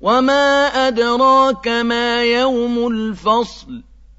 وما أدراك ما يوم الفصل